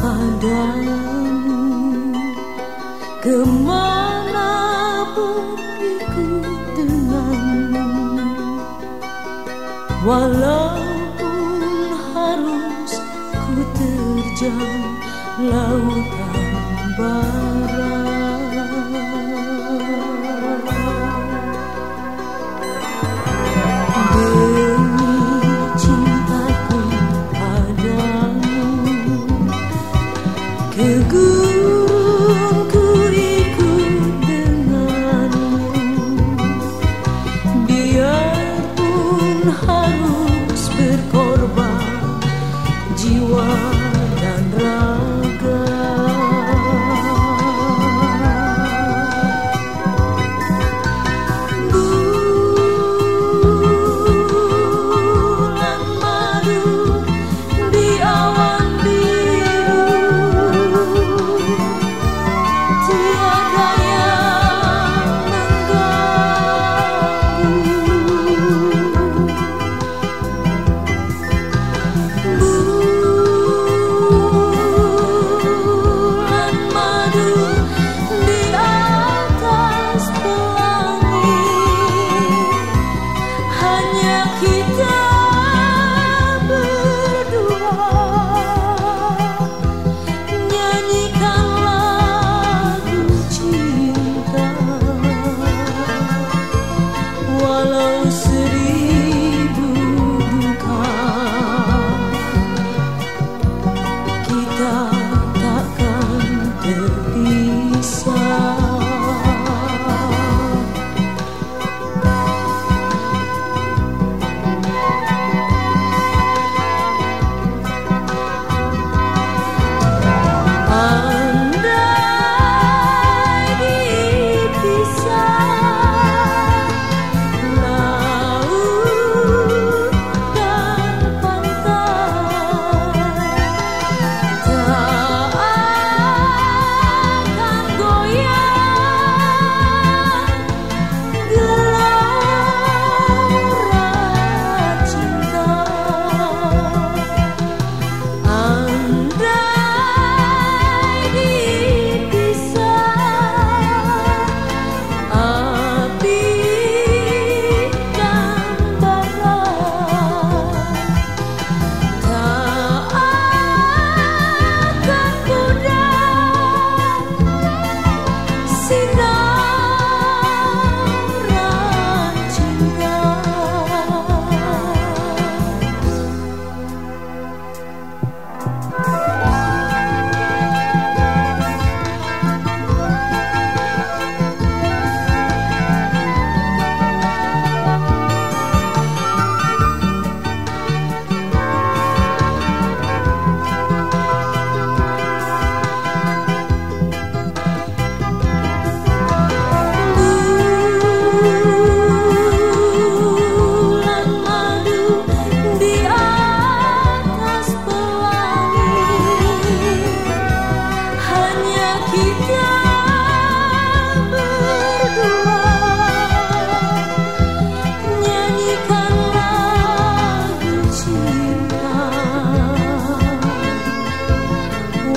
padamu Ke mana pun ikut denganmu Walaupun harus ku terjang lautan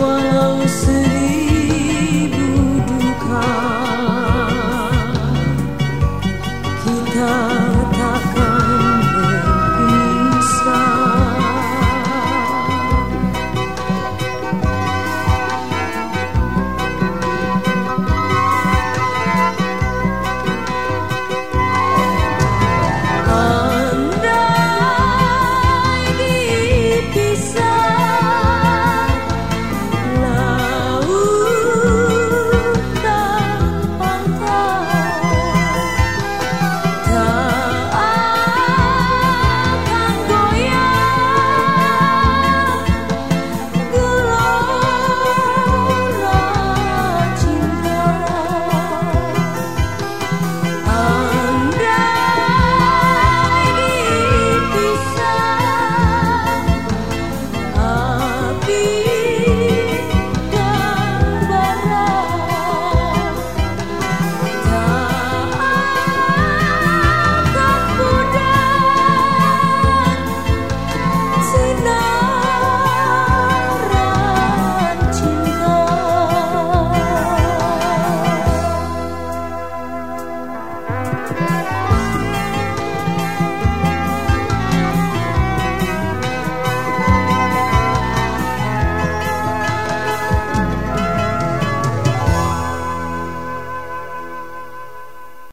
one city.